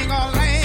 sing a lane.